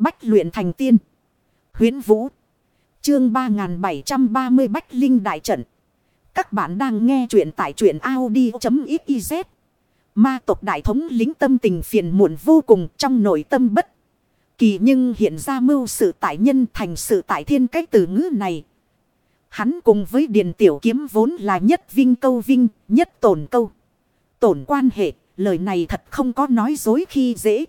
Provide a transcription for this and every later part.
Bách luyện thành tiên. Huyến Vũ. Chương 3730 Bách Linh Đại Trận. Các bạn đang nghe truyện tại truyện Audi.xyz. Ma tộc đại thống lính tâm tình phiền muộn vô cùng trong nội tâm bất. Kỳ nhưng hiện ra mưu sự tại nhân thành sự tại thiên cách từ ngữ này. Hắn cùng với Điền Tiểu Kiếm vốn là nhất vinh câu vinh, nhất tổn câu. Tổn quan hệ, lời này thật không có nói dối khi dễ.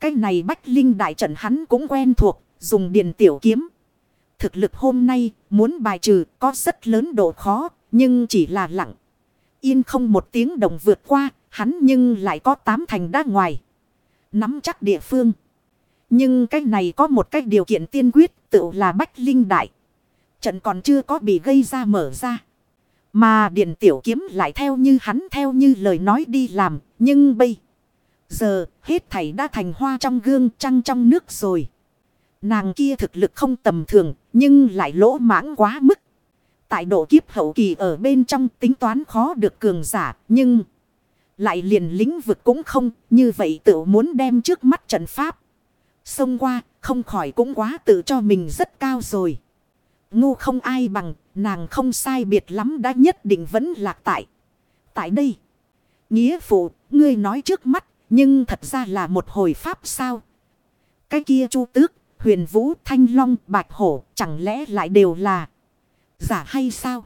Cái này Bách Linh đại trận hắn cũng quen thuộc, dùng Điền Tiểu Kiếm. Thực lực hôm nay muốn bài trừ có rất lớn độ khó, nhưng chỉ là lặng. Yên không một tiếng đồng vượt qua, hắn nhưng lại có tám thành đá ngoài. Nắm chắc địa phương. Nhưng cái này có một cái điều kiện tiên quyết tự là Bách Linh Đại. Trận còn chưa có bị gây ra mở ra. Mà Điện Tiểu Kiếm lại theo như hắn theo như lời nói đi làm. Nhưng bây giờ, hết thảy đã thành hoa trong gương trăng trong nước rồi. Nàng kia thực lực không tầm thường, nhưng lại lỗ mãng quá mức. Tại độ kiếp hậu kỳ ở bên trong tính toán khó được cường giả, nhưng lại liền lĩnh vực cũng không, như vậy tự muốn đem trước mắt trận pháp. Xông qua, không khỏi cũng quá tự cho mình rất cao rồi. Ngu không ai bằng, nàng không sai biệt lắm đã nhất định vẫn lạc tại. Tại đây. Nghĩa phụ, ngươi nói trước mắt nhưng thật ra là một hồi pháp sao. Cái kia chu tước huyền vũ, thanh long, bạch hổ, chẳng lẽ lại đều là giả hay sao?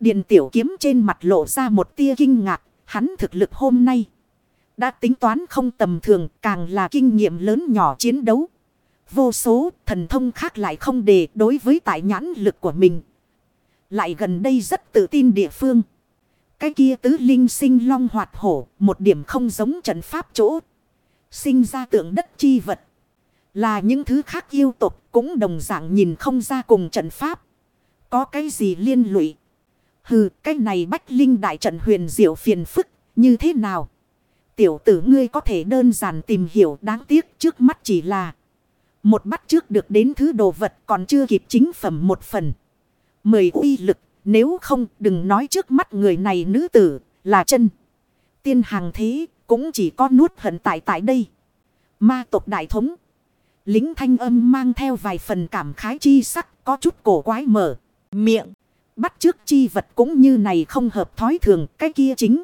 Điện tiểu kiếm trên mặt lộ ra một tia kinh ngạc, hắn thực lực hôm nay. Đã tính toán không tầm thường, càng là kinh nghiệm lớn nhỏ chiến đấu. Vô số thần thông khác lại không để đối với tại nhãn lực của mình. Lại gần đây rất tự tin địa phương. Cái kia tứ linh sinh long hoạt hổ, một điểm không giống trận pháp chỗ. Sinh ra tượng đất chi vật. Là những thứ khác yêu tục cũng đồng dạng nhìn không ra cùng trận pháp. Có cái gì liên lụy. Hừ, cái này bách linh đại trận huyền diệu phiền phức, như thế nào? Tiểu tử ngươi có thể đơn giản tìm hiểu đáng tiếc trước mắt chỉ là một bắt trước được đến thứ đồ vật còn chưa kịp chính phẩm một phần. Mời uy lực, nếu không đừng nói trước mắt người này nữ tử, là chân. Tiên hàng thế, cũng chỉ có nuốt hận tại tại đây. Ma tộc đại thống. Lính thanh âm mang theo vài phần cảm khái chi sắc có chút cổ quái mở. Miệng. Bắt trước chi vật cũng như này không hợp thói thường cái kia chính.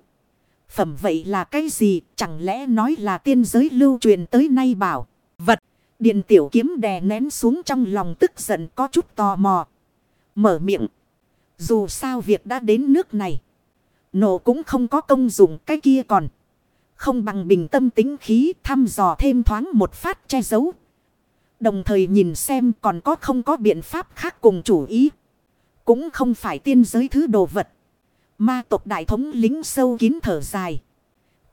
Phẩm vậy là cái gì chẳng lẽ nói là tiên giới lưu truyền tới nay bảo. Vật. Điện tiểu kiếm đè nén xuống trong lòng tức giận có chút tò mò. Mở miệng. Dù sao việc đã đến nước này. Nổ cũng không có công dụng, cái kia còn. Không bằng bình tâm tính khí thăm dò thêm thoáng một phát che giấu Đồng thời nhìn xem còn có không có biện pháp khác cùng chủ ý. Cũng không phải tiên giới thứ đồ vật. Ma tộc đại thống lính sâu kín thở dài.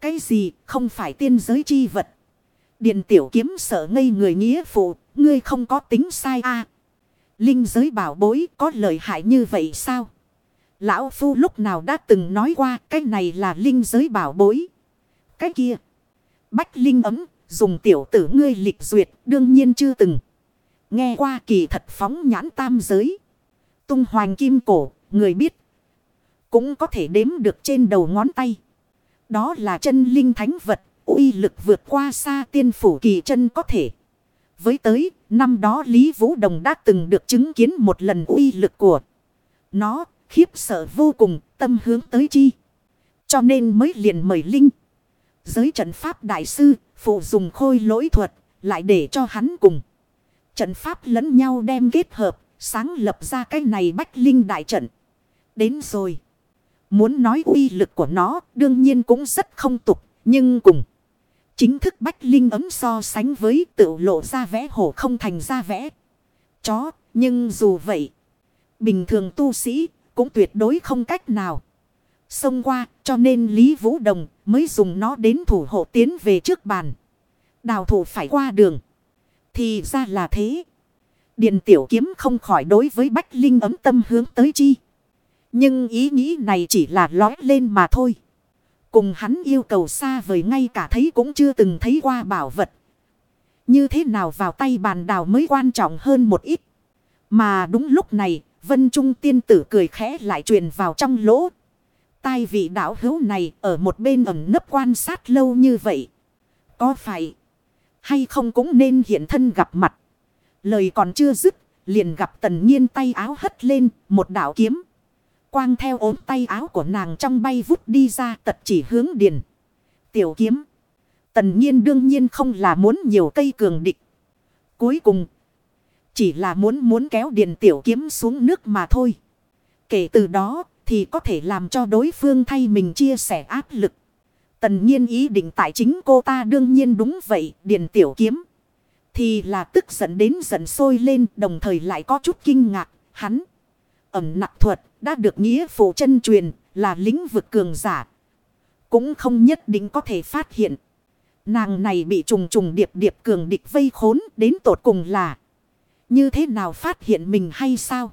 Cái gì không phải tiên giới chi vật. Điện tiểu kiếm sợ ngây người nghĩa phụ. Ngươi không có tính sai a Linh giới bảo bối có lợi hại như vậy sao? Lão Phu lúc nào đã từng nói qua cái này là linh giới bảo bối. Cái kia. Bách linh ấm Dùng tiểu tử ngươi lịch duyệt đương nhiên chưa từng. Nghe qua kỳ thật phóng nhãn tam giới. Tung hoành kim cổ, người biết. Cũng có thể đếm được trên đầu ngón tay. Đó là chân linh thánh vật, uy lực vượt qua xa tiên phủ kỳ chân có thể. Với tới, năm đó Lý Vũ Đồng đã từng được chứng kiến một lần uy lực của nó, khiếp sợ vô cùng, tâm hướng tới chi. Cho nên mới liền mời Linh. Giới trận pháp đại sư Phụ dùng khôi lỗi thuật, lại để cho hắn cùng. Trận pháp lẫn nhau đem kết hợp, sáng lập ra cái này bách linh đại trận. Đến rồi. Muốn nói uy lực của nó, đương nhiên cũng rất không tục, nhưng cùng. Chính thức bách linh ấm so sánh với tự lộ ra vẽ hổ không thành ra vẽ. Chó, nhưng dù vậy, bình thường tu sĩ cũng tuyệt đối không cách nào. Xông qua cho nên Lý Vũ Đồng mới dùng nó đến thủ hộ tiến về trước bàn. Đào thủ phải qua đường. Thì ra là thế. Điện tiểu kiếm không khỏi đối với Bách Linh ấm tâm hướng tới chi. Nhưng ý nghĩ này chỉ là lói lên mà thôi. Cùng hắn yêu cầu xa vời ngay cả thấy cũng chưa từng thấy qua bảo vật. Như thế nào vào tay bàn đào mới quan trọng hơn một ít. Mà đúng lúc này, Vân Trung tiên tử cười khẽ lại truyền vào trong lỗ tai vị đạo hữu này ở một bên ẩn nấp quan sát lâu như vậy. Có phải Hay không cũng nên hiện thân gặp mặt. Lời còn chưa dứt. Liền gặp tần nhiên tay áo hất lên. Một đạo kiếm. Quang theo ốm tay áo của nàng trong bay vút đi ra tật chỉ hướng điền. Tiểu kiếm. Tần nhiên đương nhiên không là muốn nhiều cây cường địch. Cuối cùng. Chỉ là muốn muốn kéo điền tiểu kiếm xuống nước mà thôi. Kể từ đó thì có thể làm cho đối phương thay mình chia sẻ áp lực. Tần nhiên ý định tại chính cô ta đương nhiên đúng vậy, điền tiểu kiếm. Thì là tức giận đến giận sôi lên đồng thời lại có chút kinh ngạc, hắn. Ẩm nặng thuật đã được nghĩa phụ chân truyền là lĩnh vực cường giả. Cũng không nhất định có thể phát hiện. Nàng này bị trùng trùng điệp điệp cường địch vây khốn đến tột cùng là. Như thế nào phát hiện mình hay sao?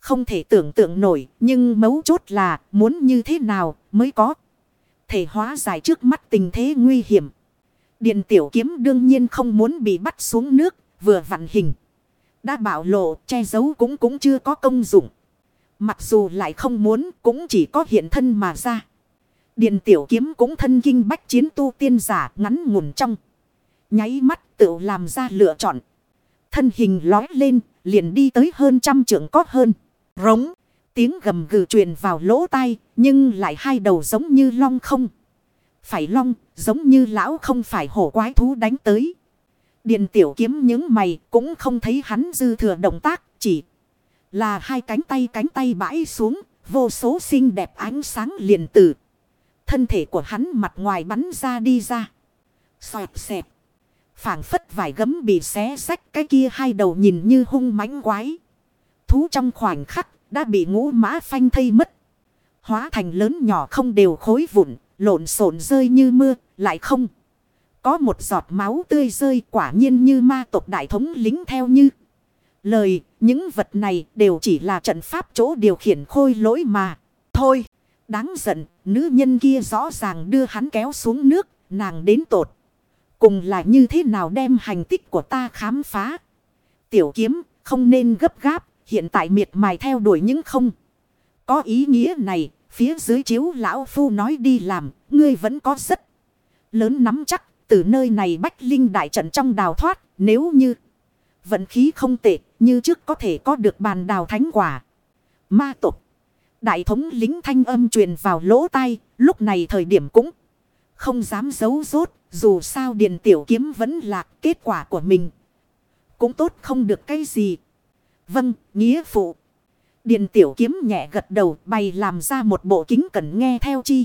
Không thể tưởng tượng nổi, nhưng mấu chốt là muốn như thế nào mới có. Thể hóa giải trước mắt tình thế nguy hiểm. Điện tiểu kiếm đương nhiên không muốn bị bắt xuống nước, vừa vặn hình. Đã bảo lộ che giấu cũng cũng chưa có công dụng. Mặc dù lại không muốn, cũng chỉ có hiện thân mà ra. Điện tiểu kiếm cũng thân kinh bách chiến tu tiên giả ngắn ngủn trong. Nháy mắt tự làm ra lựa chọn. Thân hình lói lên, liền đi tới hơn trăm trượng có hơn. Rống. Tiếng gầm gừ truyền vào lỗ tai, nhưng lại hai đầu giống như long không. Phải long, giống như lão không phải hổ quái thú đánh tới. Điện tiểu kiếm những mày cũng không thấy hắn dư thừa động tác, chỉ là hai cánh tay cánh tay bãi xuống vô số xinh đẹp ánh sáng liền tử. Thân thể của hắn mặt ngoài bắn ra đi ra. Xoẹt xẹp. phảng phất vải gấm bị xé sách cái kia hai đầu nhìn như hung mãnh quái. Thú trong khoảnh khắc đã bị ngũ mã phanh thây mất. Hóa thành lớn nhỏ không đều khối vụn, lộn xộn rơi như mưa, lại không. Có một giọt máu tươi rơi quả nhiên như ma tộc đại thống lính theo như. Lời, những vật này đều chỉ là trận pháp chỗ điều khiển khôi lỗi mà. Thôi. Đáng giận, nữ nhân kia rõ ràng đưa hắn kéo xuống nước, nàng đến tột. Cùng là như thế nào đem hành tích của ta khám phá. Tiểu kiếm, không nên gấp gáp, hiện tại miệt mài theo đuổi những không. Có ý nghĩa này, phía dưới chiếu lão phu nói đi làm, ngươi vẫn có rất lớn nắm chắc, từ nơi này bách linh đại trận trong đào thoát, nếu như vận khí không tệ, như trước có thể có được bàn đào thánh quả. Ma tục. Đại thống lính thanh âm truyền vào lỗ tai, lúc này thời điểm cũng không dám giấu rốt, dù sao điền tiểu kiếm vẫn là kết quả của mình. Cũng tốt không được cái gì. Vâng, nghĩa phụ. Điền tiểu kiếm nhẹ gật đầu bày làm ra một bộ kính cần nghe theo chi.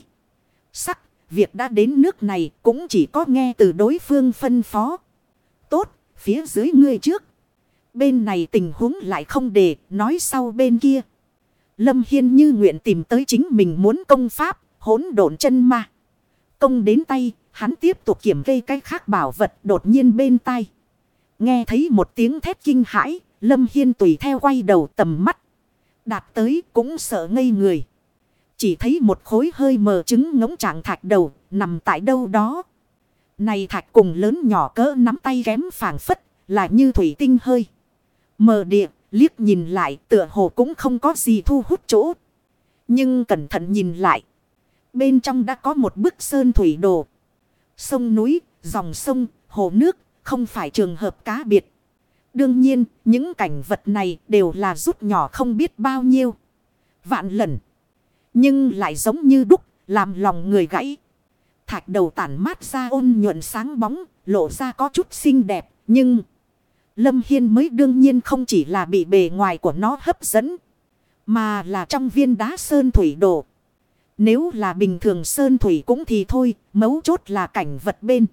Sắc, việc đã đến nước này cũng chỉ có nghe từ đối phương phân phó. Tốt, phía dưới ngươi trước. Bên này tình huống lại không để, nói sau bên kia. Lâm Hiên như nguyện tìm tới chính mình muốn công pháp, hỗn độn chân ma. Công đến tay, hắn tiếp tục kiểm kê cái khác bảo vật đột nhiên bên tai. Nghe thấy một tiếng thét kinh hãi, Lâm Hiên tùy theo quay đầu tầm mắt. Đạt tới cũng sợ ngây người. Chỉ thấy một khối hơi mờ trứng ngỗng trạng thạch đầu nằm tại đâu đó. Này thạch cùng lớn nhỏ cỡ nắm tay ghém phảng phất là như thủy tinh hơi. Mờ địa liếc nhìn lại tựa hồ cũng không có gì thu hút chỗ. Nhưng cẩn thận nhìn lại. Bên trong đã có một bức sơn thủy đồ. Sông núi, dòng sông, hồ nước không phải trường hợp cá biệt. Đương nhiên, những cảnh vật này đều là rút nhỏ không biết bao nhiêu. Vạn lần. Nhưng lại giống như đúc, làm lòng người gãy. Thạch đầu tản mát ra ôn nhuận sáng bóng, lộ ra có chút xinh đẹp, nhưng... Lâm Hiên mới đương nhiên không chỉ là bị bề ngoài của nó hấp dẫn, mà là trong viên đá sơn thủy đổ. Nếu là bình thường sơn thủy cũng thì thôi, mấu chốt là cảnh vật bên.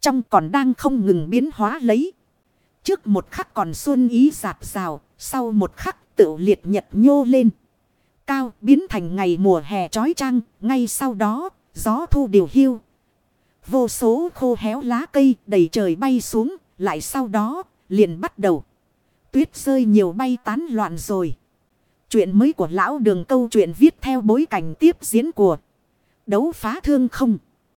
Trong còn đang không ngừng biến hóa lấy. Trước một khắc còn xuân ý giạt rào, sau một khắc tự liệt nhật nhô lên. Cao biến thành ngày mùa hè trói trăng, ngay sau đó, gió thu điều hiu. Vô số khô héo lá cây đầy trời bay xuống, lại sau đó, liền bắt đầu. Tuyết rơi nhiều bay tán loạn rồi. Chuyện mới của lão đường câu chuyện viết theo bối cảnh tiếp diễn của đấu phá thương không.